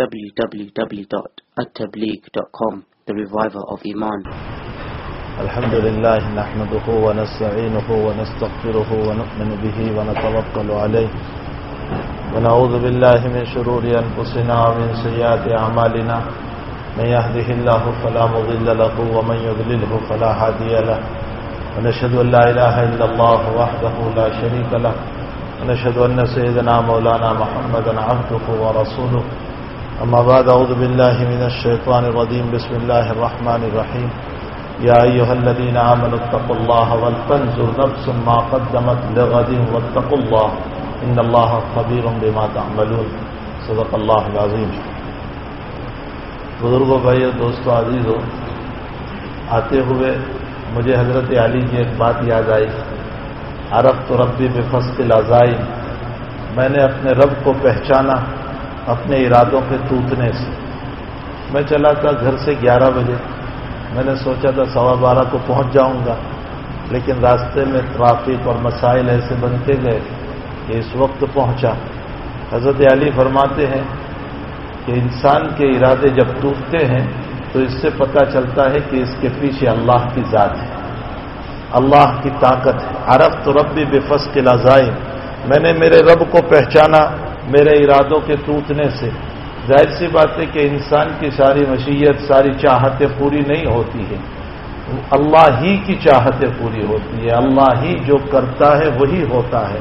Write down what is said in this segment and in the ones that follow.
www.attableek.com The Reviver of Iman. الحمد لله نحمده ونستعينه ونستغفره ونؤمن به ونتوكل عليه ونعوذ بالله من شرور أنفسنا ومن سيئات أعمالنا من يهده الله فلا مضل له ومن يضلله فلا هادي له ونشهد أن لا إله إلا الله وحده لا شريك له ونشهد أن سيدنا مولانا محمدا عبده ورسوله أما بعد، أعوذ بالله من الشيطان الرجيم. بسم الله الرحمن الرحيم. يا أيها الذين آمنوا اتقوا الله ولتنظر نفس ما قدمت لغد واتقوا الله. إن الله خبير بما تعملون. صدق الله العظيم. بزرگوں بھائیو دوستو، عزیزو، آتے ہوئے مجھے حضرت علی کی ایک بات یاد آئی. عرب تو ربی بے فصل ازائی میں نے اپنے رب کو پہچانا. اپنے ارادوں کے ٹوٹنے سے۔ میں چلا تھا گھر سے گیارہ بجے۔ میں نے سوچا تھا سوا بارہ کو پہنچ جاؤں گا، لیکن راستے میں ٹرافک اور مسائل ایسے بنتے گئے کہ اس وقت پہنچا۔ حضرت علی فرماتے ہیں کہ انسان کے ارادے جب ٹوٹتے ہیں، تو اس سے پتہ چلتا ہے کہ اس کے پیچھے اللہ کی ذات ہے۔ اللہ کی طاقت ہے۔ عرب تو رب بھی بے فص کے لازائم میں نے میرے رب کو پہچانا۔ میرے ارادوں کے ٹوٹنے سے۔ ظاہر سی بات ہے کہ انسان کی ساری مشیت، ساری چاہتیں پوری نہیں ہوتی ہے اللہ ہی کی چاہتیں پوری ہوتی ہے اللہ ہی جو کرتا ہے وہی ہوتا ہے۔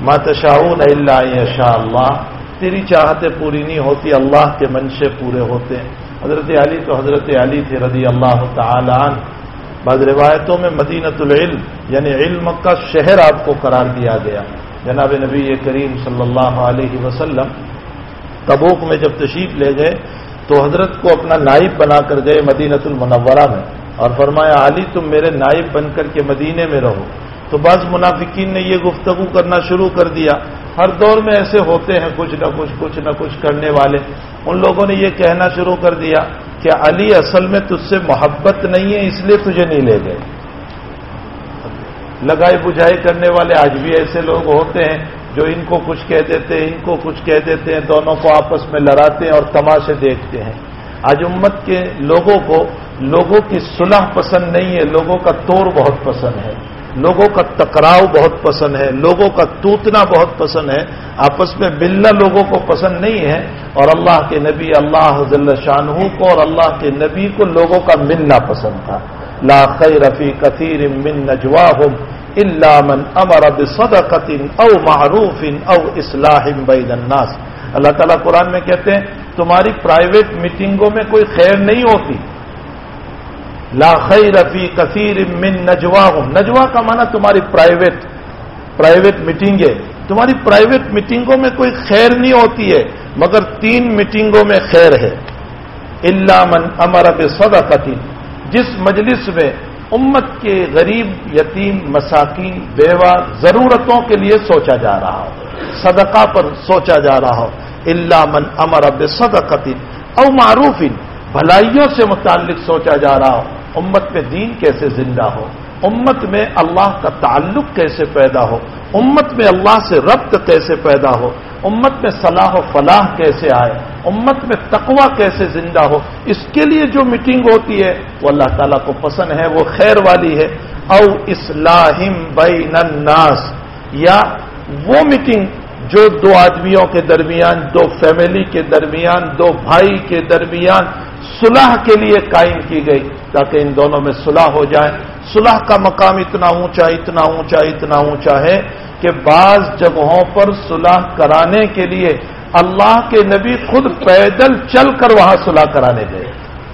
ماتشاؤن اللہ شاء اللہ تیری چاہتیں پوری نہیں ہوتی، اللہ کے منشے پورے ہوتے ہیں۔ حضرت علی تو حضرت علی تھے رضی اللہ تعالی عنہ۔ بعض روایتوں میں مدینت العلم یعنی علم کا شہر آپ کو قرار دیا گیا۔ جناب نبی کریم صلی اللہ علیہ وسلم، تبوک میں جب تشریف لے گئے، تو حضرت کو اپنا نائب بنا کر گئے مدینت المنورہ میں اور فرمایا، علی، تم میرے نائب بن کر کے مدینے میں رہو۔ تو بعض منافقین نے یہ گفتگو کرنا شروع کر دیا۔ ہر دور میں ایسے ہوتے ہیں، کچھ نہ کچھ کچھ نہ کچھ کرنے والے۔ ان لوگوں نے یہ کہنا شروع کر دیا کہ، علی، اصل میں تجھ سے محبت نہیں ہے، اس لیے تجھے نہیں لے گئے۔ لگائی بجھائی کرنے والے آج بھی ایسے لوگ ہوتے ہیں جو ان کو کچھ کہہ دیتے ہیں، ان کو کچھ کہہ دیتے ہیں، دونوں کو آپس میں لڑاتے ہیں اور تماشے دیکھتے ہیں۔ آج امت کے لوگوں کو، لوگوں کی صلح پسند نہیں ہے، لوگوں کا توڑ بہت پسند ہے۔ لوگوں کا ٹکراؤ بہت پسند ہے، لوگوں کا ٹوٹنا بہت پسند ہے۔ آپس میں ملنا لوگوں کو پسند نہیں ہے اور اللہ کے نبی، اللہ ضلع شاہ کو اور اللہ کے نبی کو لوگوں کا ملنا پسند تھا۔ لا خیر فی کثیر من نجواہم الا من امر بصدقۃ او معروف او اصلاح بین الناس۔ اللہ تعالیٰ قرآن میں کہتے ہیں، تمہاری پرائیویٹ میٹنگوں میں کوئی خیر نہیں ہوتی۔ لا خیر فی کثیر من نجوا نجوا کا معنی تمہاری پرائیویٹ پرائیویٹ میٹنگ ہے۔ تمہاری پرائیویٹ میٹنگوں میں کوئی خیر نہیں ہوتی ہے، مگر تین میٹنگوں میں خیر ہے۔ اللہ من امر اب جس مجلس میں امت کے غریب، یتیم، مساکین، بیوہ ضرورتوں کے لیے سوچا جا رہا ہو، صدقہ پر سوچا جا رہا ہو اللہ من امر اب او معروف، بھلائیوں سے متعلق سوچا جا رہا ہو، امت میں دین کیسے زندہ ہو، امت میں اللہ کا تعلق کیسے پیدا ہو، امت میں اللہ سے ربط کیسے پیدا ہو، امت میں صلاح و فلاح کیسے آئے امت میں تقوا کیسے زندہ ہو؟ اس کے لیے جو میٹنگ ہوتی ہے، وہ اللہ تعالیٰ کو پسند ہے، وہ خیر والی ہے۔ او اسلام بین الناس، یا وہ میٹنگ جو دو آدمیوں کے درمیان، دو فیملی کے درمیان، دو بھائی کے درمیان صلح کے لیے قائم کی گئی، تاکہ ان دونوں میں صلح ہو جائے۔ صلح کا مقام اتنا اونچا اتنا اونچا اتنا اونچا ہے کہ بعض جگہوں پر صلح کرانے کے لیے اللہ کے نبی خود پیدل چل کر وہاں صلح کرانے گئے۔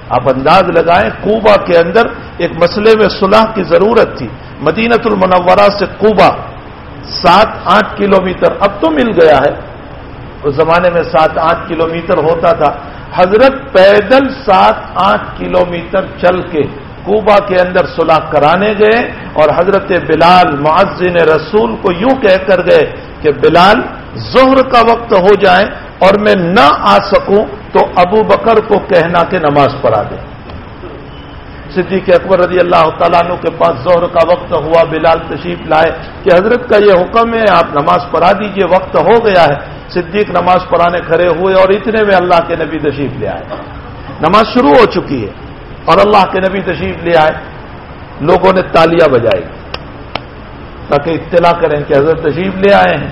آپ انداز لگائیں کوبا کے اندر ایک مسئلے میں صلح کی ضرورت تھی۔ مدینت المنورہ سے کوبا سات آٹھ کلومیٹر اب تو مل گیا ہے۔ اس زمانے میں سات آٹھ کلومیٹر ہوتا تھا۔ حضرت پیدل سات آٹھ کلومیٹر چل کے کوبا کے اندر صلح کرانے گئے اور حضرت بلال معذن رسول کو یوں کہہ کر گئے کہ بلال، زہر کا وقت ہو جائے اور میں نہ آ سکوں تو ابو بکر کو کہنا کہ نماز پڑھا دیں صدیق اکبر رضی اللہ تعالیٰ عنہ کے پاس زہر کا وقت ہوا، بلال تشریف لائے کہ حضرت کا یہ حکم ہے، آپ نماز پڑھا دیجیے، وقت ہو گیا ہے۔ صدیق نماز پڑھانے کھڑے ہوئے اور اتنے میں اللہ کے نبی تشریف لے آئے۔ نماز شروع ہو چکی ہے۔ اور اللہ کے نبی تشریف لے آئے، لوگوں نے تالیاں بجائی تاکہ اطلاع کریں کہ حضرت تشریف لے آئے ہیں۔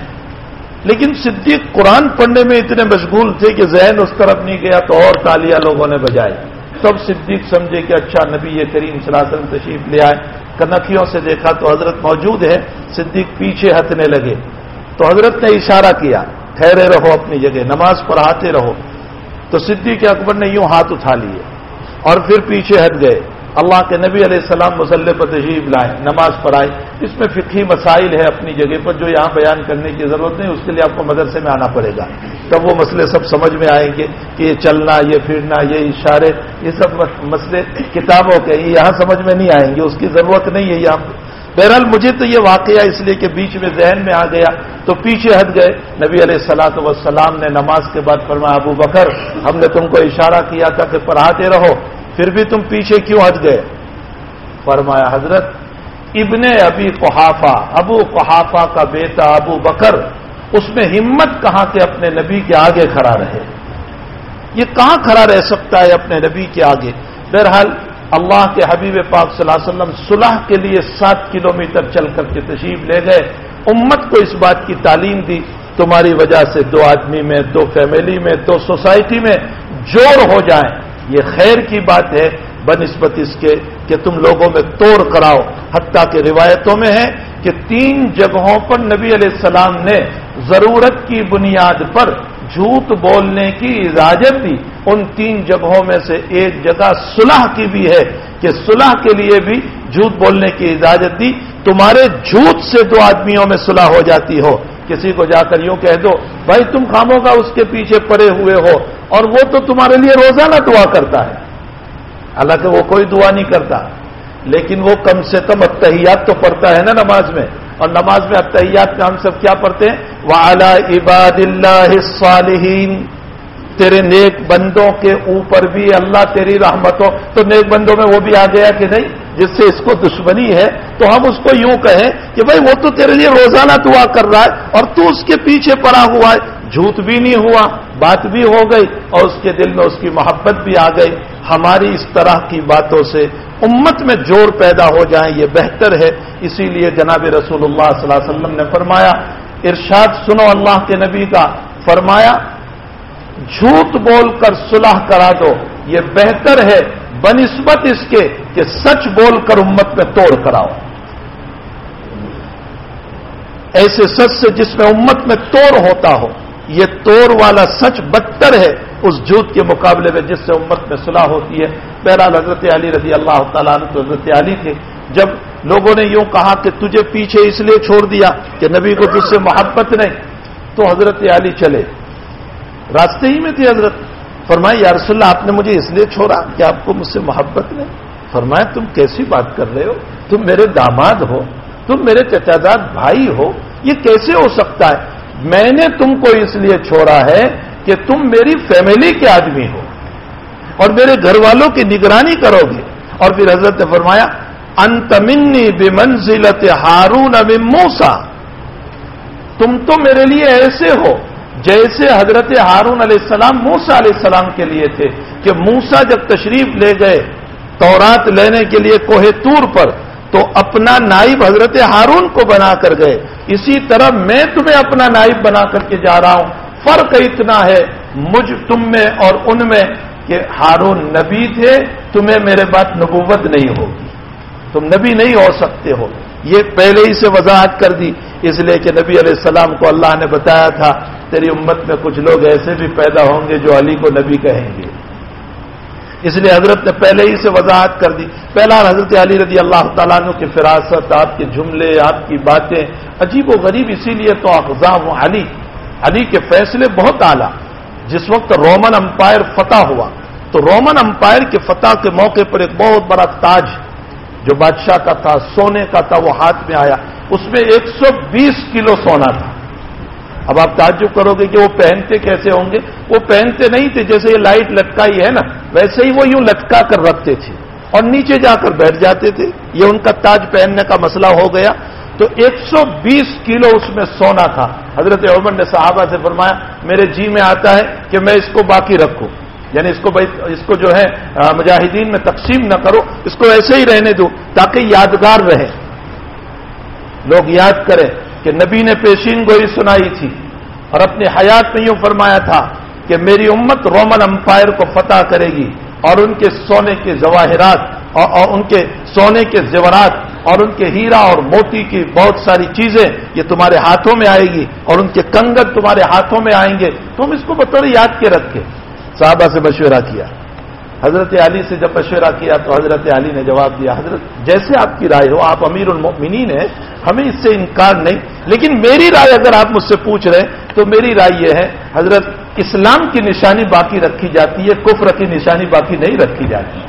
لیکن صدیق قرآن پڑھنے میں اتنے مشغول تھے کہ ذہن اس طرف نہیں گیا تو اور تالیاں لوگوں نے بجائی۔ تب صدیق سمجھے کہ اچھا نبی یہ کریم صلی اللہ علیہ وسلم تشریف لے آئے۔ کنکھیوں سے دیکھا تو حضرت موجود ہے صدیق پیچھے ہتنے لگے۔ تو حضرت نے اشارہ کیا، ٹھہرے رہو اپنی جگہ، نماز پڑھاتے رہو۔ تو صدیق اکبر نے یوں ہاتھ اٹھا لیے۔ اور پھر پیچھے ہٹ گئے۔ اللہ کے نبی علیہ السلام مسلح پر تشریف لائے، نماز پڑھائے اس میں فقہی مسائل ہے اپنی جگہ پر جو یہاں بیان کرنے کی ضرورت نہیں، اس کے لیے آپ کو مدرسے میں آنا پڑے گا۔ تب وہ مسئلے سب سمجھ میں آئیں گے کہ یہ چلنا، یہ پھرنا، یہ اشارے، یہ سب مسئلے کتابوں کے یہاں سمجھ میں نہیں آئیں گے، اس کی ضرورت نہیں ہے یہاں بہرحال مجھے تو یہ واقعہ اس لیے کہ بیچ میں ذہن میں آ گیا تو پیچھے ہٹ گئے۔ نبی علیہ السلاۃ وسلام نے نماز کے بعد فرمایا، ابو بکر، ہم نے تم کو اشارہ کیا تھا کہ پڑھاتے رہو، پھر بھی تم پیچھے کیوں ہٹ گئے؟ فرمایا، حضرت، ابن ابی قحافہ، ابو قحافہ کا بیٹا ابو بکر، اس میں ہمت کہاں کے اپنے نبی کے آگے کھڑا رہے؟ یہ کہاں کھڑا رہ سکتا ہے اپنے نبی کے آگے؟ بہرحال اللہ کے حبیب پاک صلی اللہ علیہ وسلم صلح کے لیے سات کلومیٹر چل کر کے تشریف لے گئے۔ امت کو اس بات کی تعلیم دی۔ تمہاری وجہ سے دو آدمی میں، دو فیملی میں، دو سوسائٹی میں جوڑ ہو جائیں۔ یہ خیر کی بات ہے۔ بنسبت اس کے کہ تم لوگوں میں توڑ کراؤ، حتیٰ کہ روایتوں میں ہے کہ تین جگہوں پر نبی علیہ السلام نے ضرورت کی بنیاد پر جھوٹ بولنے کی اجازت دی۔ ان تین جگہوں میں سے ایک جگہ صلح کی بھی ہے کہ صلح کے لیے بھی جھوٹ بولنے کی اجازت دی۔ تمہارے جھوٹ سے دو آدمیوں میں صلح ہو جاتی ہو۔ کسی کو جا کر یوں کہہ دو، بھائی تم خاموں کا اس کے پیچھے پڑے ہوئے ہو اور وہ تو تمہارے لیے روزانہ دعا کرتا ہے۔ حالانکہ وہ کوئی دعا نہیں کرتا۔ لیکن وہ کم سے کم اتحیات تو پڑھتا ہے نا نماز میں۔ اور نماز میں اتحیات کا ہم سب کیا پڑھتے ہیں؟ وہ عباد اللہ صالحین تیرے نیک بندوں کے اوپر بھی اللہ تیری رحمتوں تو نیک بندوں میں وہ بھی آ گیا کہ نہیں؟ جس سے اس کو دشمنی ہے، تو ہم اس کو یوں کہیں کہ بھائی وہ تو تیرے لیے روزانہ دعا کر رہا ہے اور تو اس کے پیچھے پڑا ہوا ہے۔ جھوٹ بھی نہیں ہوا، بات بھی ہو گئی اور اس کے دل میں اس کی محبت بھی آ گئی۔ ہماری اس طرح کی باتوں سے امت میں جوڑ پیدا ہو جائیں یہ بہتر ہے۔ اسی لیے جناب رسول اللہ صلی اللہ علیہ وسلم نے فرمایا، ارشاد سنو اللہ کے نبی کا۔ فرمایا، جھوٹ بول کر صلح کرا دو۔ یہ بہتر ہے، بنسبت اس کے کہ سچ بول کر امت میں توڑ کراؤ۔ ایسے سچ سے جس میں امت میں توڑ ہوتا ہو۔ یہ توڑ والا سچ بدتر ہے اس جھوٹ کے مقابلے میں جس سے امت میں صلاح ہوتی ہے۔ بہرحال حضرت علی رضی اللہ تعالیٰ عنہ تو حضرت علی تھے۔ جب لوگوں نے یوں کہا کہ تجھے پیچھے اس لیے چھوڑ دیا کہ نبی کو تجھ سے محبت نہیں، تو حضرت علی چلے۔ راستے ہی میں تھی حضرت۔ فرمایا یا رسول اللہ، آپ نے مجھے اس لیے چھوڑا کہ آپ کو مجھ سے محبت نہیں؟ فرمایا تم کیسی بات کر رہے ہو؟ تم میرے داماد ہو، تم میرے چچاداد بھائی ہو، یہ کیسے ہو سکتا ہے؟ میں نے تم کو اس لیے چھوڑا ہے کہ تم میری فیملی کے آدمی ہو اور میرے گھر والوں کی نگرانی کرو گے۔ اور پھر حضرت نے فرمایا انتمنی بمنزلت ہارون اب موسا تم تو میرے لیے ایسے ہو جیسے حضرت ہارون علیہ السلام موسا علیہ السلام کے لیے تھے کہ موسا جب تشریف لے گئے تورات لینے کے لیے کوہ تور پر تو اپنا نائب حضرت ہارون کو بنا کر گئے۔ اسی طرح میں تمہیں اپنا نائب بنا کر کے جا رہا ہوں۔ فرق اتنا ہے مجھ تم میں اور ان میں کہ ہارون نبی تھے، تمہیں میرے بات نبوت نہیں ہوگی۔ تم نبی نہیں ہو سکتے ہو۔ یہ پہلے ہی سے وضاحت کر دی، اس لیے کہ نبی علیہ السلام کو اللہ نے بتایا تھا، تیری امت میں کچھ لوگ ایسے بھی پیدا ہوں گے جو علی کو نبی کہیں گے۔ اس لیے حضرت نے پہلے ہی سے وضاحت کر دی۔ پہلا حضرت علی رضی اللہ تعالیٰ عنہ کی فراست، آپ کے جملے، آپ کی باتیں۔ عجیب و غریب، اسی لیے تو اقزام و علی۔ علی کے فیصلے بہت اعلیٰ۔ جس وقت رومن امپائر فتح ہوا، تو رومن امپائر کے فتح کے موقع پر ایک بہت بڑا تاج جو بادشاہ کا تھا، سونے کا تھا، وہ ہاتھ میں آیا۔ اس میں ایک سو بیس کلو سونا تھا۔ اب آپ تعجب کرو گے کہ وہ پہنتے کیسے ہوں گے؟ وہ پہنتے نہیں تھے، جیسے یہ لائٹ لٹکائی ہے نا، ویسے ہی وہ یوں لٹکا کر رکھتے تھے۔ اور نیچے جا کر بیٹھ جاتے تھے۔ یہ ان کا تاج پہننے کا مسئلہ ہو گیا۔ تو ایک سو بیس کلو اس میں سونا تھا۔ حضرت عمر نے صحابہ سے فرمایا، میرے جی میں آتا ہے کہ میں اس کو باقی رکھوں۔ یعنی اس کو اس کو جو ہے مجاہدین میں تقسیم نہ کرو، اس کو ایسے ہی رہنے دو تاکہ یادگار رہے۔ لوگ یاد کریں۔ کہ نبی نے پیشین گوئی سنائی تھی اور اپنی حیات میں یوں فرمایا تھا کہ میری امت رومن امپائر کو فتح کرے گی اور ان کے سونے کے جواہرات اور ان کے سونے کے زیورات اور ان کے ہیرا اور موتی کی بہت ساری چیزیں یہ تمہارے ہاتھوں میں آئے گی اور ان کے کنگن تمہارے ہاتھوں میں آئیں گے تم اس کو بطور یاد کے رکھے۔ صحابہ سے مشورہ کیا۔ حضرت علی سے جب مشورہ کیا تو حضرت علی نے جواب دیا، حضرت جیسے آپ کی رائے ہو، آپ امیر المؤمنین ہیں، ہمیں اس سے انکار نہیں، لیکن میری رائے اگر آپ مجھ سے پوچھ رہے تو میری رائے یہ ہے، حضرت اسلام کی نشانی باقی رکھی جاتی ہے، کفر کی نشانی باقی نہیں رکھی جاتی۔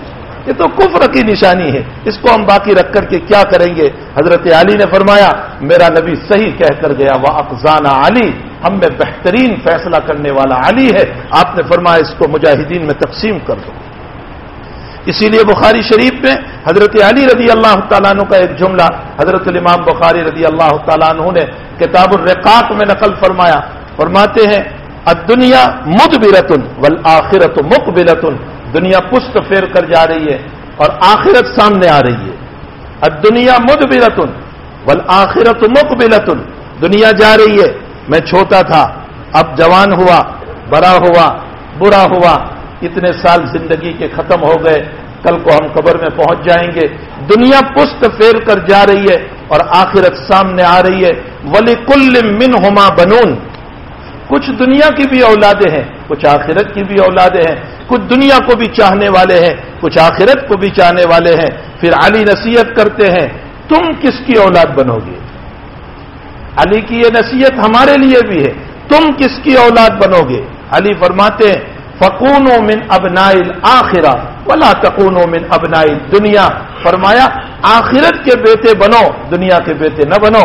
یہ تو کفر کی نشانی ہے، اس کو ہم باقی رکھ کر کے کیا کریں گے؟ حضرت علی نے فرمایا، میرا نبی صحیح کہہ کر گیا وہ افزانہ علی، ہم میں بہترین فیصلہ کرنے والا علی ہے۔ آپ نے فرمایا، اس کو مجاہدین میں تقسیم کر دو۔ اسی لیے بخاری شریف میں حضرت علی رضی اللہ تعالیٰ عنہ کا ایک جملہ حضرت الامام بخاری رضی اللہ تعالیٰ عنہ نے کتاب الرقاق میں نقل فرمایا، فرماتے ہیں دنیا مد برتن ول آخرت مک دنیا پست پھیر کر جا رہی ہے اور آخرت سامنے آ رہی ہے۔ دنیا مد برتن ول آخرت مک دنیا جا رہی ہے، میں چھوٹا تھا، اب جوان ہوا، بڑا ہوا برا ہوا اتنے سال زندگی کے ختم ہو گئے، کل کو ہم قبر میں پہنچ جائیں گے۔ دنیا پست پھیر کر جا رہی ہے اور آخرت سامنے آ رہی ہے۔ ولی کل من ہوما بنون۔ کچھ دنیا کی بھی اولادیں ہیں، کچھ آخرت کی بھی اولادیں ہیں۔ کچھ دنیا کو بھی چاہنے والے ہیں، کچھ آخرت کو بھی چاہنے والے ہیں۔ پھر علی نصیحت کرتے ہیں، تم کس کی اولاد بنو گے؟ علی کی یہ نصیحت ہمارے لیے بھی ہے۔ تم کس کی اولاد بنو گے؟ علی فرماتے ہیں فکون و من ابنائل آخرا ولا تکون و من ابنائل دنیا فرمایا، آخرت کے بیٹے بنو، دنیا کے بیٹے نہ بنو۔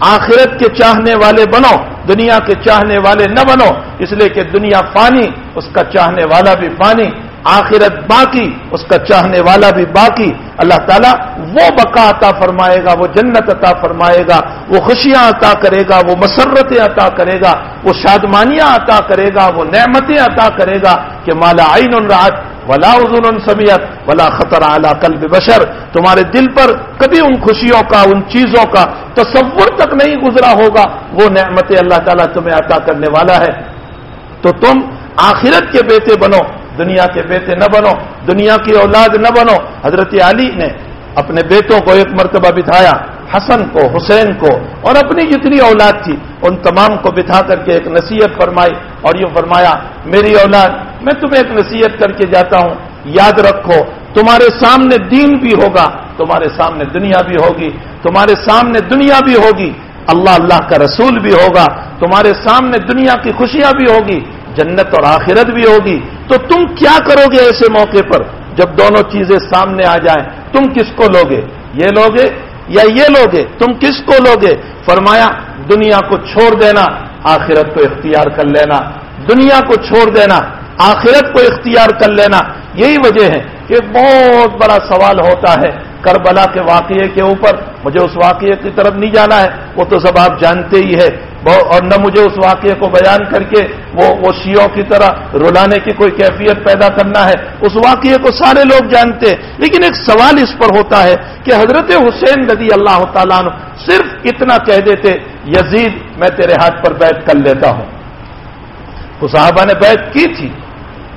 آخرت کے چاہنے والے بنو، دنیا کے چاہنے والے نہ بنو۔ اس لیے کہ دنیا پانی اس کا چاہنے والا بھی پانی آخرت باقی، اس کا چاہنے والا بھی باقی۔ اللہ تعالیٰ وہ بقا عطا فرمائے گا، وہ جنت عطا فرمائے گا، وہ خوشیاں عطا کرے گا، وہ مسرتیں عطا کرے گا، وہ شادمانیاں عطا کرے گا، وہ نعمتیں عطا کرے گا کہ مالا آئین رات ولا عزن سمیت ولا خطر اعلیٰ قلب بشر۔ تمہارے دل پر کبھی ان خوشیوں کا، ان چیزوں کا تصور تک نہیں گزرا ہوگا۔ وہ نعمت اللہ تعالیٰ تمہیں عطا کرنے والا ہے۔ تو تم آخرت کے بیٹے بنو۔ دنیا کے بیٹے نہ بنو، دنیا کی اولاد نہ بنو۔ حضرت علی نے اپنے بیٹوں کو ایک مرتبہ بٹھایا، حسن کو، حسین کو، اور اپنی جتنی اولاد تھی، ان تمام کو بٹھا کر کے ایک نصیحت فرمائی اور یہ فرمایا، میری اولاد، میں تمہیں ایک نصیحت کر کے جاتا ہوں، یاد رکھو، تمہارے سامنے دین بھی ہوگا، تمہارے سامنے دنیا بھی ہوگی، تمہارے سامنے دنیا بھی ہوگی، اللہ اللہ کا رسول بھی ہوگا، تمہارے سامنے دنیا کی خوشیاں بھی ہوگی۔ جنت اور آخرت بھی ہوگی، تو تم کیا کرو گے ایسے موقع پر؟ جب دونوں چیزیں سامنے آ جائیں، تم کس کو لوگے؟ یہ لوگے یا یہ لوگے؟ تم کس کو لوگے؟ فرمایا، دنیا کو چھوڑ دینا، آخرت کو اختیار کر لینا۔ دنیا کو چھوڑ دینا، آخرت کو اختیار کر لینا، یہی وجہ ہے۔ کہ بہت بڑا سوال ہوتا ہے کربلا کے واقعے کے اوپر مجھے اس واقعے کی طرف نہیں جانا ہے، وہ تو سب آپ جانتے ہی ہے اور نہ مجھے اس واقعے کو بیان کر کے وہ وہ شیوں کی طرح رلانے کی کوئی کیفیت پیدا کرنا ہے۔ اس واقعے کو سارے لوگ جانتے ہیں۔ لیکن ایک سوال اس پر ہوتا ہے کہ حضرت حسین رضی اللہ تعالیٰ عنہ صرف اتنا کہہ دیتے، یزید، میں تیرے ہاتھ پر بیٹھ کر لیتا ہوں۔ صحابہ نے بیٹھ کی تھی۔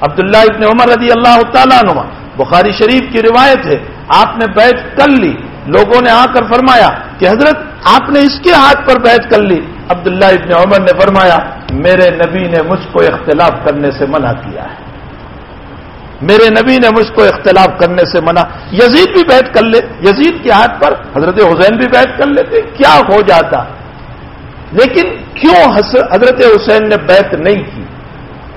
عبداللہ ابن عمر رضی اللہ تعالیٰ عنہ بخاری شریف کی روایت ہے، آپ نے بیٹھ کر لی۔ لوگوں نے آ کر فرمایا کہ حضرت، آپ نے اس کے ہاتھ پر بیٹھ کر لی۔ عبداللہ ابن عمر نے فرمایا، میرے نبی نے مجھ کو اختلاف کرنے سے منع کیا ہے۔ میرے نبی نے مجھ کو اختلاف کرنے سے منع۔ یزید بھی بیٹھ کر لے۔ یزید کے ہاتھ پر حضرت حسین بھی بیٹھ کر لیتے۔ کیا ہو جاتا؟ لیکن کیوں حضرت حسین نے بیت نہیں کی؟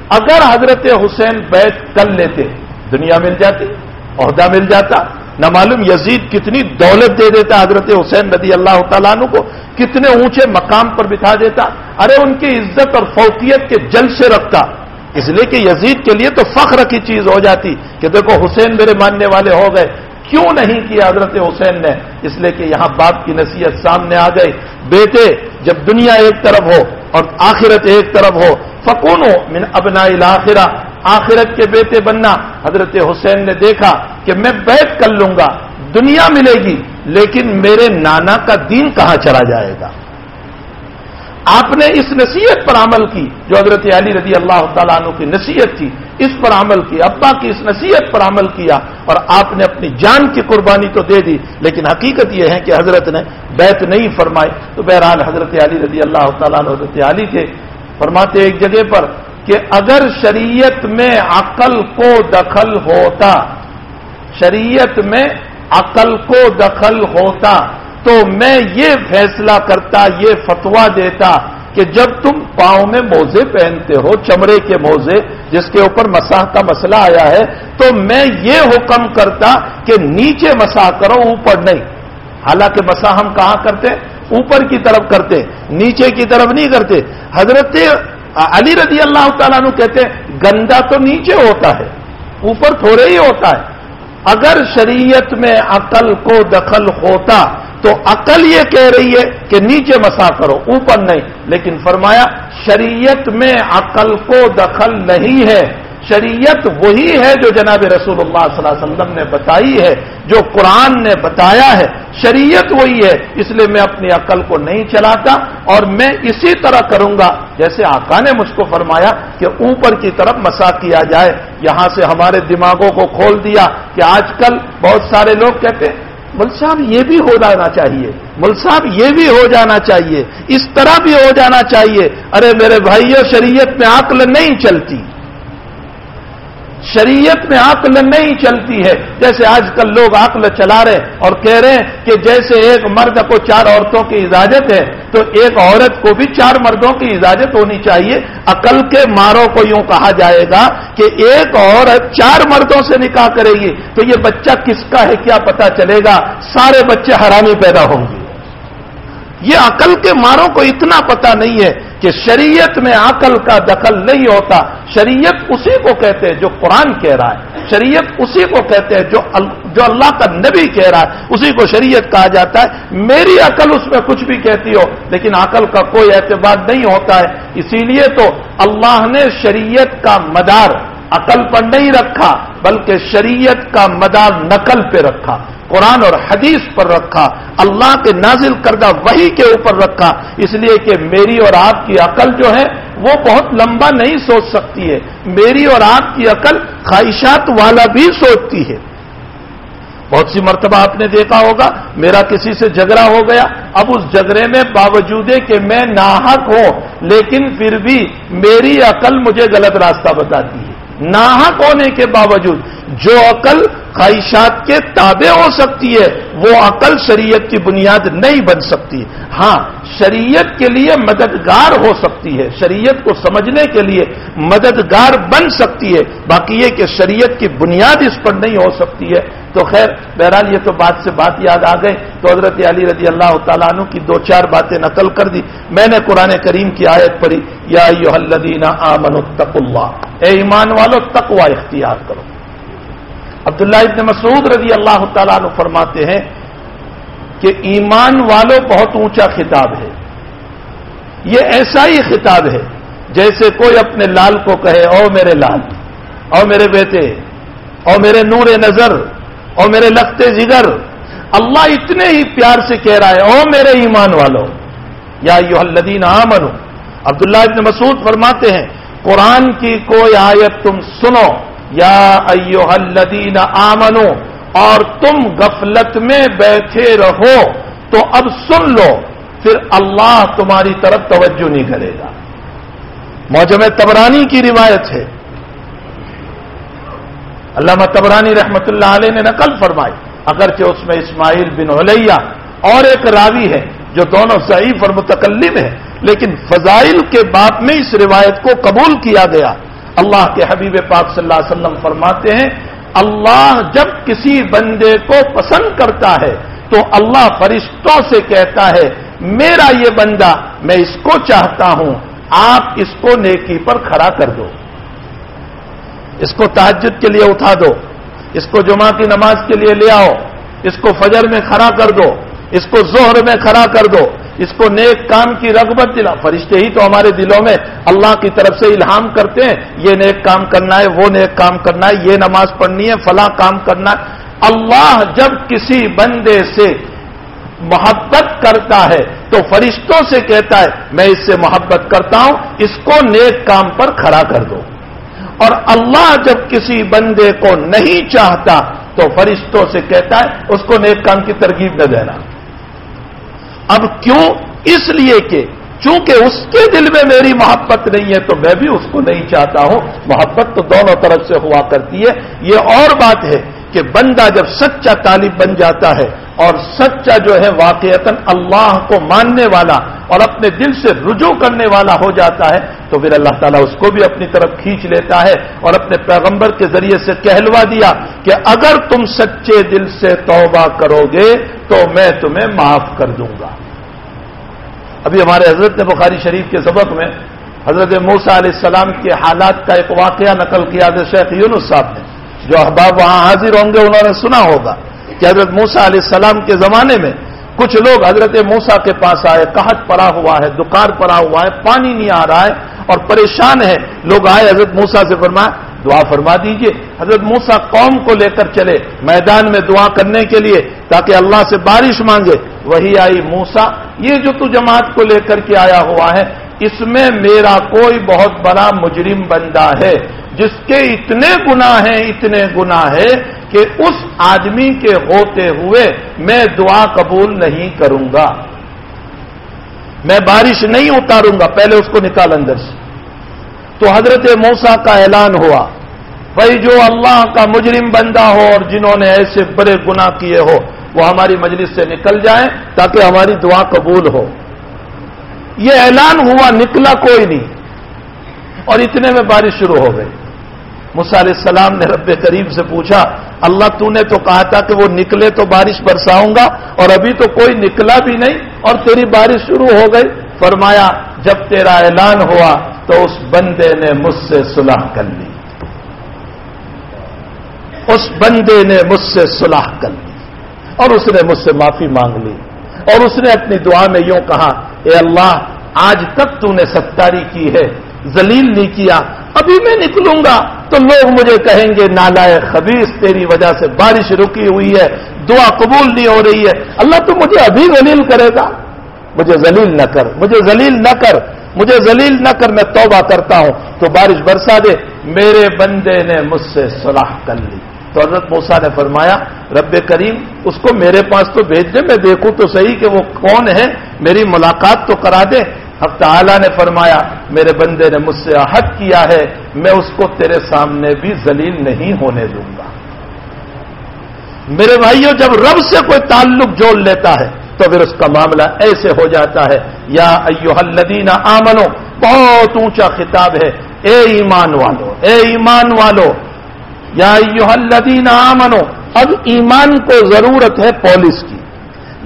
اگر حضرت حسین بیت کر لیتے دنیا مل جاتی، عہدہ مل جاتا۔ نہ معلوم یزید کتنی دولت دے دیتا حضرت حسین رضی اللہ تعالیٰ عنہ کو، کتنے اونچے مقام پر بٹھا دیتا۔ ارے ان کی عزت اور فوقیت کے جل سے رکھتا۔ اس لیے کہ یزید کے لیے تو فخر کی چیز ہو جاتی کہ دیکھو حسین میرے ماننے والے ہو گئے۔ کیوں نہیں کیا حضرت حسین نے؟ اس لیے کہ یہاں باپ کی نصیحت سامنے آ گئی۔ بیٹے، جب دنیا ایک طرف ہو اور آخرت ایک طرف ہو فکون ہو من ابنا الآخرہ آخرت کے بیٹے بننا حضرت حسین نے دیکھا کہ میں بیٹھ کر لوں گا، دنیا ملے گی، لیکن میرے نانا کا دین کہاں چلا جائے گا؟ آپ نے اس نصیحت پر عمل کی، جو حضرت علی رضی اللہ تعالیٰ عنہ کی نصیحت تھی، اس پر عمل کی، ابا کی اس نصیحت پر عمل کیا اور آپ نے اپنی جان کی قربانی تو دے دی، لیکن حقیقت یہ ہے کہ حضرت نے بیت نہیں فرمائی۔ تو بہرحال حضرت علی رضی اللہ تعالیٰ عنہ، حضرت علی تھے فرماتے ایک جگہ پر کہ اگر شریعت میں عقل کو دخل ہوتا، شریعت میں عقل کو دخل ہوتا، تو میں یہ فیصلہ کرتا، یہ فتوا دیتا کہ جب تم پاؤں میں موزے پہنتے ہو، چمڑے کے موزے، جس کے اوپر مساح کا مسئلہ آیا ہے، تو میں یہ حکم کرتا کہ نیچے مساح کرو، اوپر نہیں۔ حالانکہ مساح ہم کہاں کرتے؟ اوپر کی طرف کرتے، نیچے کی طرف نہیں کرتے۔ حضرت علی رضی اللہ تعالیٰ عنہ کہتے ہیں، گندا تو نیچے ہوتا ہے، اوپر تھوڑے ہی ہوتا ہے۔ اگر شریعت میں عقل کو دخل ہوتا، تو عقل یہ کہہ رہی ہے کہ نیچے مسا کرو، اوپر نہیں۔ لیکن فرمایا، شریعت میں عقل کو دخل نہیں ہے۔ شریعت وہی ہے جو جناب رسول اللہ صلی اللہ علیہ وسلم نے بتائی ہے، جو قرآن نے بتایا ہے۔ شریعت وہی ہے، اس لیے میں اپنی عقل کو نہیں چلاتا اور میں اسی طرح کروں گا۔ جیسے آقا نے مجھ کو فرمایا کہ اوپر کی طرف مسا کیا جائے، یہاں سے ہمارے دماغوں کو کھول دیا کہ آج کل بہت سارے لوگ کہتے مل صاحب یہ بھی ہو جانا چاہیے، مل صاحب یہ بھی ہو جانا چاہیے، اس طرح بھی ہو جانا چاہیے۔ ارے میرے بھائیوں شریعت میں عقل نہیں چلتی۔ شریعت میں عقل نہیں چلتی ہے۔ جیسے آج کل لوگ عقل چلا رہے اور کہہ رہے ہیں کہ جیسے ایک مرد کو چار عورتوں کی اجازت ہے، تو ایک عورت کو بھی چار مردوں کی اجازت ہونی چاہیے۔ عقل کے ماروں کو یوں کہا جائے گا کہ ایک عورت چار مردوں سے نکاح کرے گی۔ تو یہ بچہ کس کا ہے؟ کیا پتا چلے گا؟ سارے بچے حرامی پیدا ہوں گے۔ یہ عقل کے ماروں کو اتنا پتا نہیں ہے کہ شریعت میں عقل کا دخل نہیں ہوتا۔ شریعت اسی کو کہتے ہیں جو قرآن کہہ رہا ہے۔ شریعت اسی کو کہتے ہیں جو جو اللہ کا نبی کہہ رہا ہے۔ اسی کو شریعت کہا جاتا ہے۔ میری عقل اس میں کچھ بھی کہتی ہو، لیکن عقل کا کوئی اعتبار نہیں ہوتا ہے۔ اسی لیے تو اللہ نے شریعت کا مدار عقل پر نہیں رکھا، بلکہ شریعت کا مدار نقل پہ رکھا، قرآن اور حدیث پر رکھا، اللہ کے نازل کردہ وہی کے اوپر رکھا۔ اس لیے کہ میری اور آپ کی عقل جو ہے، وہ بہت لمبا نہیں سوچ سکتی ہے۔ میری اور آپ کی عقل خواہشات والا بھی سوچتی ہے۔ بہت سی مرتبہ آپ نے دیکھا ہوگا، میرا کسی سے جھگڑا ہو گیا۔ اب اس جھگڑے میں باوجود کہ میں ناحق ہوں، لیکن پھر بھی میری عقل مجھے غلط راستہ بتاتی ہے۔ ناحق ہونے کے باوجود جو عقل خواہشات کے تابع ہو سکتی ہے، وہ عقل شریعت کی بنیاد نہیں بن سکتی۔ ہاں شریعت کے لیے مددگار ہو سکتی ہے، شریعت کو سمجھنے کے لیے مددگار بن سکتی ہے۔ باقی یہ کہ شریعت کی بنیاد اس پر نہیں ہو سکتی ہے۔ تو خیر، بہرحال یہ تو بات سے بات یاد آ گئی۔ تو حضرت علی رضی اللہ تعالیٰ عنہ کی دو چار باتیں نقل کر دی۔ میں نے قرآن کریم کی آیت پڑھی، یا آمن اللہ۔ اے ایمان والو تقوا اختیار کرو۔ عبداللہ ابن مسعود رضی اللہ تعالیٰ عنہ فرماتے ہیں کہ ایمان والوں بہت اونچا خطاب ہے۔ یہ ایسا ہی خطاب ہے جیسے کوئی اپنے لال کو کہے، او میرے لال، او میرے بیٹے، او میرے نور نظر، او میرے لگتے جگر، اللہ اتنے ہی پیار سے کہہ رہا ہے، او میرے ایمان والوں یا یو الدین آمن عبداللہ ابن مسعود فرماتے ہیں، قرآن کی کوئی آیت تم سنو۔ یا ایو الذین آمنو اور تم غفلت میں بیٹھے رہو تو اب سن لو، پھر اللہ تمہاری طرف توجہ نہیں کرے گا۔ موجم تبرانی کی روایت ہے۔ علامہ تبرانی رحمت اللہ علیہ نے نقل فرمائی۔ اگرچہ اس میں اسماعیل بن علیہ اور ایک راوی ہے جو دونوں ضعیف اور متکلم ہے لیکن فضائل کے بعد میں اس روایت کو قبول کیا گیا۔ اللہ کے حبیب پاک صلی اللہ علیہ وسلم فرماتے ہیں اللہ جب کسی بندے کو پسند کرتا ہے تو اللہ فرشتوں سے کہتا ہے، میرا یہ بندہ، میں اس کو چاہتا ہوں، آپ اس کو نیکی پر کھڑا کر دو۔ اس کو تحجد کے لیے اٹھا دو۔ اس کو جمعہ کی نماز کے لیے لے آؤ۔ اس کو فجر میں کھڑا کر دو۔ اس کو زہر میں کھڑا کر دو۔ اس کو نیک کام کی رغبت دلا۔ فرشتے ہی تو ہمارے دلوں میں اللہ کی طرف سے الہام کرتے ہیں۔ یہ نیک کام کرنا ہے، وہ نیک کام کرنا ہے۔ یہ نماز پڑھنی ہے، فلاں کام کرنا ہے۔ اللہ جب کسی بندے سے محبت کرتا ہے تو فرشتوں سے کہتا ہے، میں اس سے محبت کرتا ہوں، اس کو نیک کام پر کھڑا کر دو۔ اور اللہ جب کسی بندے کو نہیں چاہتا تو فرشتوں سے کہتا ہے، اس کو نیک کام کی ترغیب نہ دینا۔ اب کیوں اس لیے کہ چونکہ اس کے دل میں میری محبت نہیں ہے تو میں بھی اس کو نہیں چاہتا ہوں۔ محبت تو دونوں طرف سے ہوا کرتی ہے۔ یہ اور بات ہے کہ بندہ جب سچا طالب بن جاتا ہے اور سچا جو ہے واقعتا اللہ کو ماننے والا اور اپنے دل سے رجوع کرنے والا ہو جاتا ہے تو پھر اللہ تعالیٰ اس کو بھی اپنی طرف کھینچ لیتا ہے اور اپنے پیغمبر کے ذریعے سے کہلوا دیا کہ اگر تم سچے دل سے توبہ کرو گے تو میں تمہیں معاف کر دوں گا۔ ابھی ہمارے حضرت نے بخاری شریف کے سبق میں حضرت موسا علیہ السلام کے حالات کا ایک واقعہ نقل کیا شیخ یونس صاحب نے، جو احباب وہاں حاضر ہوں گے، انہوں نے سنا ہوگا کہ حضرت موسا علیہ السلام کے زمانے میں کچھ لوگ حضرت موسا کے پاس آئے کہت پڑا ہوا ہے دکار پڑا ہوا ہے، پانی نہیں آ رہا ہے اور پریشان ہے لوگ آئے، حضرت موسا سے فرمایا، دعا فرما دیجیے۔ حضرت موسا قوم کو لے کر چلے میدان میں دعا کرنے کے لیے تاکہ اللہ سے بارش مانگے۔ وہی آئی موسا یہ جو تو جماعت کو لے کر کے آیا ہوا ہے، اس میں میرا کوئی بہت بڑا مجرم بندہ ہے۔ جس کے اتنے گنا ہیں، اتنے گنا ہے کہ اس آدمی کے ہوتے ہوئے میں دعا قبول نہیں کروں گا۔ میں بارش نہیں اتاروں گا، پہلے اس کو نکال اندر سے۔ تو حضرت موسا کا اعلان ہوا بھائی جو اللہ کا مجرم بندہ ہو اور جنہوں نے ایسے بڑے گنا کیے ہو، وہ ہماری مجلس سے نکل جائیں تاکہ ہماری دعا قبول ہو۔ یہ اعلان ہوا، نکلا کوئی نہیں۔ اور اتنے میں بارش شروع ہو گئی۔ علیہ السلام نے رب کریم سے پوچھا اللہ تو نے تو کہا تھا کہ وہ نکلے تو بارش برساؤں گا اور ابھی تو کوئی نکلا بھی نہیں اور تیری بارش شروع ہو گئی۔ فرمایا، جب تیرا اعلان ہوا تو اس بندے نے مجھ سے صلح کر لی۔ اس بندے نے مجھ سے صلح کر لی اور اس نے مجھ سے معافی مانگ لی۔ اور اس نے اپنی دعا میں یوں کہا، اے اللہ، آج تک تو نے ستاری کی ہے زلیل نہیں کیا ابھی میں نکلوں گا تو لوگ مجھے کہیں گے نالائے خبیص تیری وجہ سے بارش رکی ہوئی ہے، دعا قبول نہیں ہو رہی ہے۔ اللہ تو مجھے ابھی ذلیل کرے گا۔ مجھے ذلیل نہ کر، مجھے ذلیل نہ کر، مجھے ذلیل نہ کر، میں توبہ کرتا ہوں۔ تو بارش برسا دے، میرے بندے نے مجھ سے صلاح کر لی۔ تو حضرت موسا نے فرمایا، رب کریم، اس کو میرے پاس تو بھیج دے، میں دیکھوں تو صحیح کہ وہ کون ہے۔ میری ملاقات تو کرا دے۔ حق تعالی نے فرمایا، میرے بندے نے مجھ سے عہد کیا ہے، میں اس کو تیرے سامنے بھی ذلیل نہیں ہونے دوں گا۔ میرے بھائیوں جب رب سے کوئی تعلق جوڑ لیتا ہے، تو پھر اس کا معاملہ ایسے ہو جاتا ہے۔ یا ایو الذین آمنو، بہت اونچا خطاب ہے۔ اے ایمان والو، اے ایمان والو، یا ایو الذین آمنو، اب ایمان کو ضرورت ہے پولیس کی۔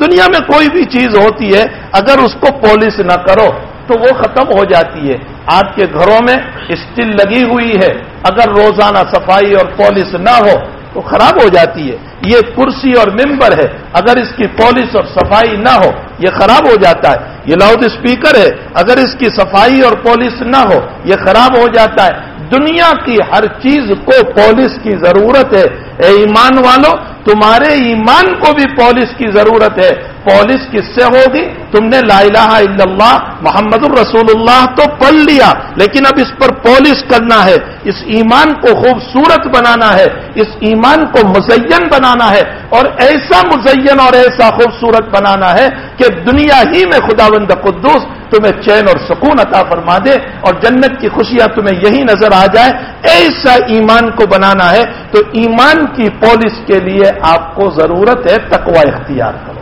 دنیا میں کوئی بھی چیز ہوتی ہے، اگر اس کو پالش نہ کرو تو وہ ختم ہو جاتی ہے۔ آپ کے گھروں میں اسٹیل لگی ہوئی ہے۔ اگر روزانہ صفائی اور پالش نہ ہو تو خراب ہو جاتی ہے۔ یہ کرسی اور ممبر ہے، اگر اس کی پالش اور صفائی نہ ہو، یہ خراب ہو جاتا ہے۔ یہ لاؤڈ اسپیکر ہے، اگر اس کی صفائی اور پالش نہ ہو، یہ خراب ہو جاتا ہے۔ دنیا کی ہر چیز کو پالش کی ضرورت ہے۔ اے ایمان والو، تمہارے ایمان کو بھی پالش کی ضرورت ہے۔ پالش کس سے ہوگی؟ تم نے لا الہ الا اللہ، محمد الرسول اللہ تو پڑھ لیا، لیکن اب اس پر پالش کرنا ہے۔ اس ایمان کو خوبصورت بنانا ہے۔ اس ایمان کو مزین بنانا ہے اور ایسا مزین اور ایسا خوبصورت بنانا ہے کہ دنیا ہی میں خداوند قدوس تمہیں چین اور سکون عطا فرما دے اور جنت کی خوشیاں تمہیں یہی نظر آ جائے ایسا ایمان کو بنانا ہے تو ایمان کی پالش کے لیے آپ کو ضرورت ہے تقوا اختیار کرو۔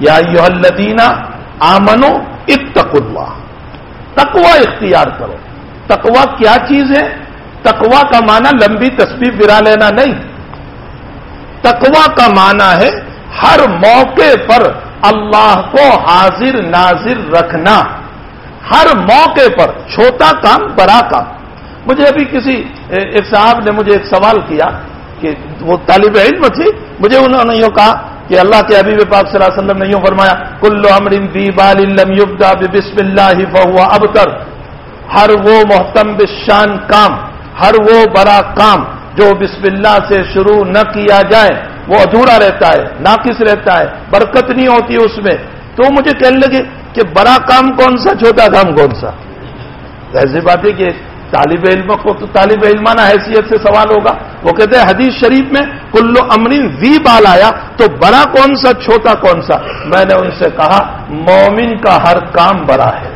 یا الدینہ آمنو اتق اللہ۔ تقوا اختیار کرو۔ تقوا کیا چیز ہے؟ تقوا کا معنی لمبی تصویر گرا لینا نہیں۔ تقوا کا معنی ہے ہر موقع پر اللہ کو حاضر ناظر رکھنا۔ ہر موقع پر چھوٹا کام، بڑا کام۔ مجھے ابھی کسی ایک صاحب نے مجھے ایک سوال کیا کہ وہ طالب علم تھی۔ مجھے انہوں نے یوں کہا کہ اللہ کے حبیب پاک صلی اللہ علیہ وسلم نے یوں فرمایا کلو امرین بی بال بسم اللہ فہو ابتر۔ ہر وہ محتم بشان کام، ہر وہ بڑا کام۔ جو بسم اللہ سے شروع نہ کیا جائے، وہ ادھورا رہتا ہے، ناقص رہتا ہے، برکت نہیں ہوتی اس میں۔ تو مجھے کہنے لگے کہ بڑا کام کون سا، چھوٹا کام کون سا؟ ایسی بات ہے کہ طالب علم کو تو طالب علمانہ حیثیت سے سوال ہوگا۔ وہ کہتے ہیں، حدیث شریف میں کلو امرین وی بال آیا، تو بڑا کون سا، چھوٹا کون سا؟ میں نے ان سے کہا، مومن کا ہر کام بڑا ہے۔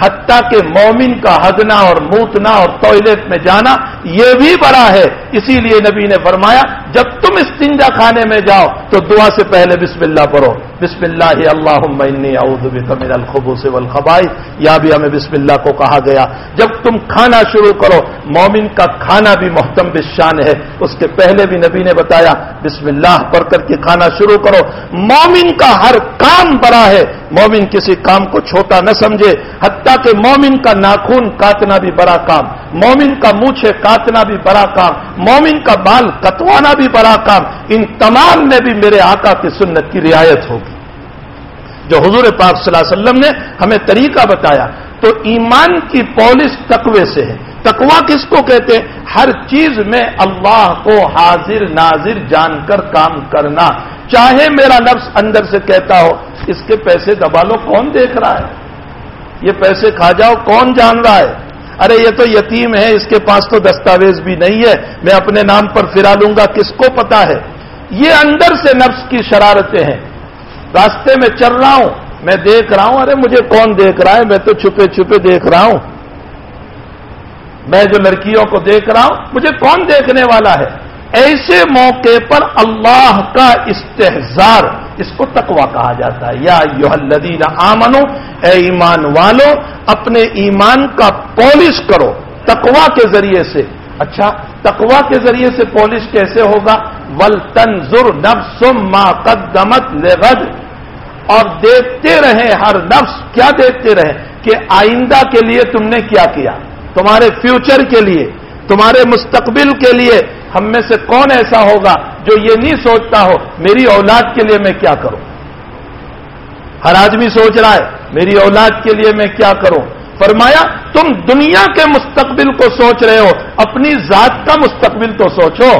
حتیٰ کہ مومن کا ہگنا اور موتنا اور ٹوائلٹ میں جانا یہ بھی بڑا ہے اسی لیے نبی نے فرمایا، جب تم استنجا کھانے میں جاؤ، تو دعا سے پہلے بسم اللہ پڑھو۔ بسم اللہ اللہ اعوذ بک من الخبث والخبائث۔ یا بھی ہمیں بسم اللہ کو کہا گیا۔ جب تم کھانا شروع کرو، مومن کا کھانا بھی محتم بشان ہے۔ اس کے پہلے بھی نبی نے بتایا، بسم اللہ پڑھ کر کے کھانا شروع کرو۔ مومن کا ہر کام بڑا ہے۔ مومن کسی کام کو چھوٹا نہ سمجھے، حتیٰ کہ مومن کا ناخون کاٹنا بھی بڑا کام۔ مومن کا مونچھے کاٹنا بھی بڑا کام۔ مومن کا بال کتوانا بھی بڑا کام، ان تمام میں بھی میرے آقا کی سنت کی رعایت ہوگی۔ جو حضور پاک صلی اللہ علیہ وسلم نے ہمیں طریقہ بتایا، تو ایمان کی پالش تقوی سے ہے۔ تقوا کس کو کہتے ہیں؟ ہر چیز میں اللہ کو حاضر ناظر جان کر کام کرنا۔ چاہے میرا نفس اندر سے کہتا ہو، اس کے پیسے دبا لو، کون دیکھ رہا ہے؟ یہ پیسے کھا جاؤ، کون جان رہا ہے؟ ارے یہ تو یتیم ہے، اس کے پاس تو دستاویز بھی نہیں ہے، میں اپنے نام پر پھرا لوں گا، کس کو پتا ہے؟ یہ اندر سے نفس کی شرارتیں ہیں۔ راستے میں چل رہا ہوں، میں دیکھ رہا ہوں، ارے مجھے کون دیکھ رہا ہے؟ میں تو چھپے چھپے دیکھ رہا ہوں۔ میں جو لڑکیوں کو دیکھ رہا ہوں، مجھے کون دیکھنے والا ہے؟ ایسے موقع پر اللہ کا استحزار اس کو تقوا کہا جاتا ہے۔ یا یو الدین آمنو، اے ایمان والو، اپنے ایمان کا پالش کرو۔ تقوا کے ذریعے سے۔ اچھا تقوا کے ذریعے سے پالش کیسے ہوگا؟ ول تنظر نفس ما قدمت لغد اور دیکھتے رہے، ہر نفس کیا دیکھتے رہے کہ آئندہ کے لیے تم نے کیا کیا؟ تمہارے فیوچر کے لیے، تمہارے مستقبل کے لیے ہم میں سے کون ایسا ہوگا جو یہ نہیں سوچتا ہو میری اولاد کے لیے میں کیا کروں؟ ہر آدمی سوچ رہا ہے، میری اولاد کے لیے میں کیا کروں؟ فرمایا، تم دنیا کے مستقبل کو سوچ رہے ہو، اپنی ذات کا مستقبل تو سوچو،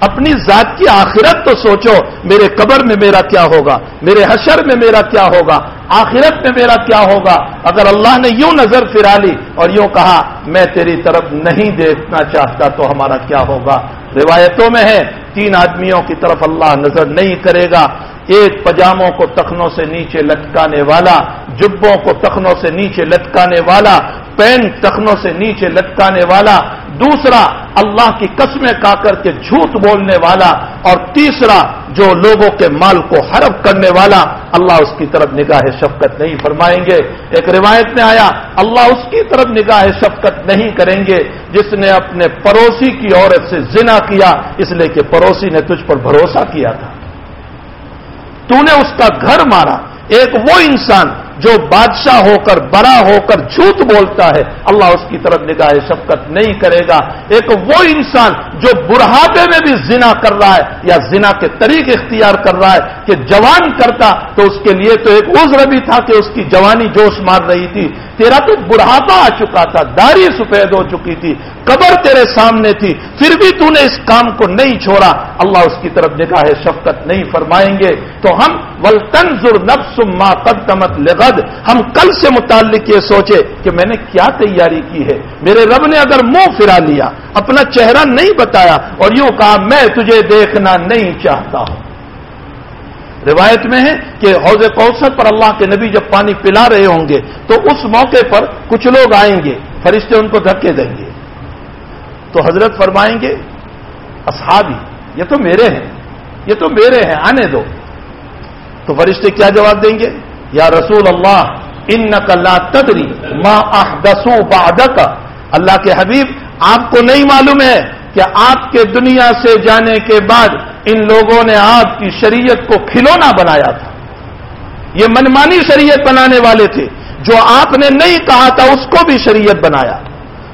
اپنی ذات کی آخرت تو سوچو، میرے قبر میں میرا کیا ہوگا؟ میرے حشر میں میرا کیا ہوگا؟ آخرت میں میرا کیا ہوگا؟ اگر اللہ نے یوں نظر پھرا لی اور یوں کہا، میں تیری طرف نہیں دیکھنا چاہتا تو ہمارا کیا ہوگا؟ روایتوں میں ہے، تین آدمیوں کی طرف اللہ نظر نہیں کرے گا۔ ایک پجاموں کو تخنوں سے نیچے لٹکانے والا، جبوں کو تخنوں سے نیچے لٹکانے والا پین تخنوں سے نیچے لٹکانے والا، دوسرا اللہ کی قسمیں کا کر کے جھوٹ بولنے والا، اور تیسرا جو لوگوں کے مال کو حرف کرنے والا، اللہ اس کی طرف نگاہ شفقت نہیں فرمائیں گے۔ ایک روایت میں آیا، اللہ اس کی طرف نگاہ شفقت نہیں کریں گے، جس نے اپنے پڑوسی کی عورت سے زنا کیا، اس لیے کہ پڑوسی نے تجھ پر بھروسہ کیا تھا۔ تو نے اس کا گھر مارا۔ ایک وہ انسان جو بادشاہ ہو کر بڑا ہو کر جھوٹ بولتا ہے، اللہ اس کی طرف نگاہ شفقت نہیں کرے گا۔ ایک وہ انسان جو بڑھاپے میں بھی زنا کر رہا ہے یا زنا کے طریق اختیار کر رہا ہے کہ جوان کرتا، تو اس کے لیے تو ایک عذر بھی تھا کہ اس کی جوانی جوش مار رہی تھی۔ تیرا تو بڑھاپا آ چکا تھا داری سفید ہو چکی تھی، قبر تیرے سامنے تھی، پھر بھی تو نے اس کام کو نہیں چھوڑا۔ اللہ اس کی طرف نگاہ شفقت نہیں فرمائیں گے۔ تو ہم ولطنظر نفس ما قدمت لغد ہم کل سے متعلق یہ سوچے کہ میں نے کیا تیاری کی ہے؟ میرے رب نے اگر منہ پھرا لیا، اپنا چہرہ نہیں بتایا اور یوں کہا، میں تجھے دیکھنا نہیں چاہتا ہوں۔ روایت میں ہے کہ حوض کوثر پر اللہ کے نبی جب پانی پلا رہے ہوں گے، تو اس موقع پر کچھ لوگ آئیں گے، فرشتے ان کو دھکے دیں گے۔ تو حضرت فرمائیں گے، اصحابی، یہ تو میرے ہیں، یہ تو میرے ہیں، آنے دو۔ تو فرشتے کیا جواب دیں گے؟ یا رسول اللہ ان لا تدری ماں احدسو بعدک۔ اللہ کے حبیب، آپ کو نہیں معلوم ہے کہ آپ کے دنیا سے جانے کے بعد ان لوگوں نے آپ کی شریعت کو کھلونا بنایا تھا۔ یہ منمانی شریعت بنانے والے تھے۔ جو آپ نے نہیں کہا تھا، اس کو بھی شریعت بنایا۔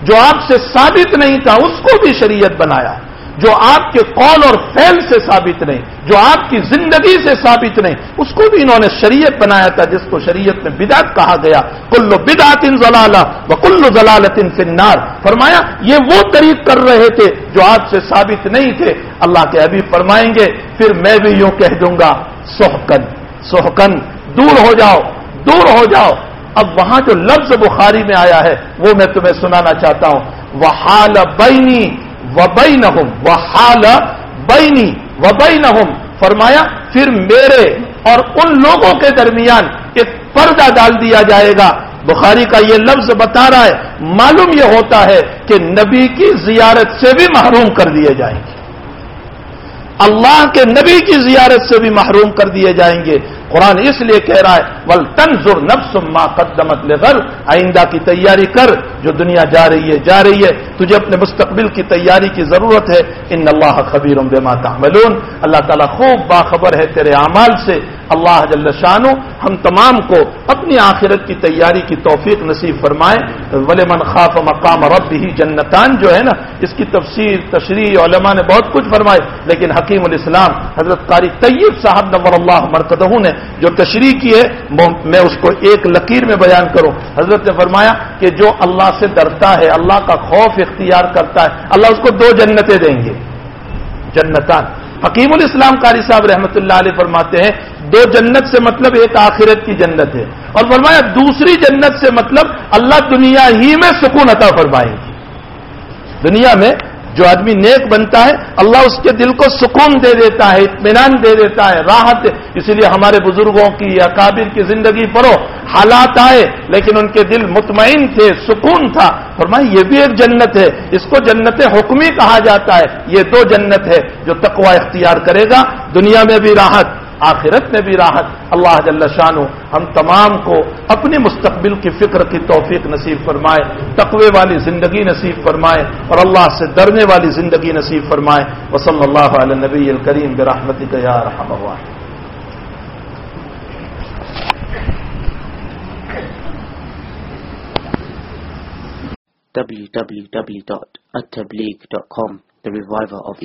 جو آپ سے ثابت نہیں تھا، اس کو بھی شریعت بنایا۔ جو آپ کے قول اور فیل سے ثابت نہیں، جو آپ کی زندگی سے ثابت نہیں، اس کو بھی انہوں نے شریعت بنایا تھا، جس کو شریعت میں بدعت کہا گیا۔ کلو بدعت ان ضلالہ و کلو ضلالت ان فنار فرمایا، یہ وہ طریق کر رہے تھے جو آپ سے ثابت نہیں تھے۔ اللہ کے ابھی فرمائیں گے، پھر میں بھی یوں کہہ دوں گا سوہکن سوہکن دور ہو جاؤ، دور ہو جاؤ۔ اب وہاں جو لفظ بخاری میں آیا ہے، وہ میں تمہیں سنانا چاہتا ہوں۔ وہ حال بینی و وہ حال بینی و بین فرمایا، پھر میرے اور ان لوگوں کے درمیان ایک پردہ ڈال دیا جائے گا۔ بخاری کا یہ لفظ بتا رہا ہے، معلوم یہ ہوتا ہے کہ نبی کی زیارت سے بھی محروم کر دیے جائیں گے۔ اللہ کے نبی کی زیارت سے بھی محروم کر دیے جائیں گے۔ قرآن اس لیے کہہ رہا ہے ول تنظر نفس ما قدمت لغر آئندہ کی تیاری کر جو دنیا جا رہی ہے، جا رہی ہے۔ تجھے اپنے مستقبل کی تیاری کی ضرورت ہے۔ ان اللہ خبیر بما تعملون۔ اللہ تعالیٰ خوب باخبر ہے تیرے اعمال سے۔ اللہ جل شانو، ہم تمام کو اپنی آخرت کی تیاری کی توفیق نصیب فرمائے۔ ولی من خاف مقام رب ہی جنتان، جو ہے نا، اس کی تفسیر، تشریح، علماء نے بہت کچھ فرمائے۔ لیکن حکیم الاسلام حضرت قاری طیب صاحب نور اللہ مرکدہ نے جو تشریح کی ہے میں اس کو ایک لکیر میں بیان کروں۔ حضرت نے فرمایا کہ جو اللہ سے ڈرتا ہے، اللہ کا خوف اختیار کرتا ہے، اللہ اس کو دو جنتیں دیں گے۔ جنتان۔ حکیم الاسلام قاری صاحب رحمۃ اللہ علیہ فرماتے ہیں، دو جنت سے مطلب ایک آخرت کی جنت ہے۔ اور فرمایا، دوسری جنت سے مطلب اللہ دنیا ہی میں سکون عطا فرمائیں گے دنیا میں جو آدمی نیک بنتا ہے، اللہ اس کے دل کو سکون دے دیتا ہے، اطمینان دے دیتا ہے، راحت اسی لیے ہمارے بزرگوں کی یا کابر کی زندگی پڑھو، حالات آئے، لیکن ان کے دل مطمئن تھے، سکون تھا۔ فرمائی یہ بھی ایک جنت ہے۔ اس کو جنت حکمی کہا جاتا ہے۔ یہ دو جنت ہے جو تقوی اختیار کرے گا۔ دنیا میں بھی راحت آخرت میں بھی راحت۔ اللہ جل شانو ہم تمام کو اپنی مستقبل کی فکر کی توفیق نصیب فرمائے، تقوی والی زندگی نصیب فرمائے اور اللہ سے ڈرنے والی زندگی نصیب فرمائے۔ وصلی اللہ علیہ نبی الکریم برحمتی کا رحم www.attableek.com The Reviver of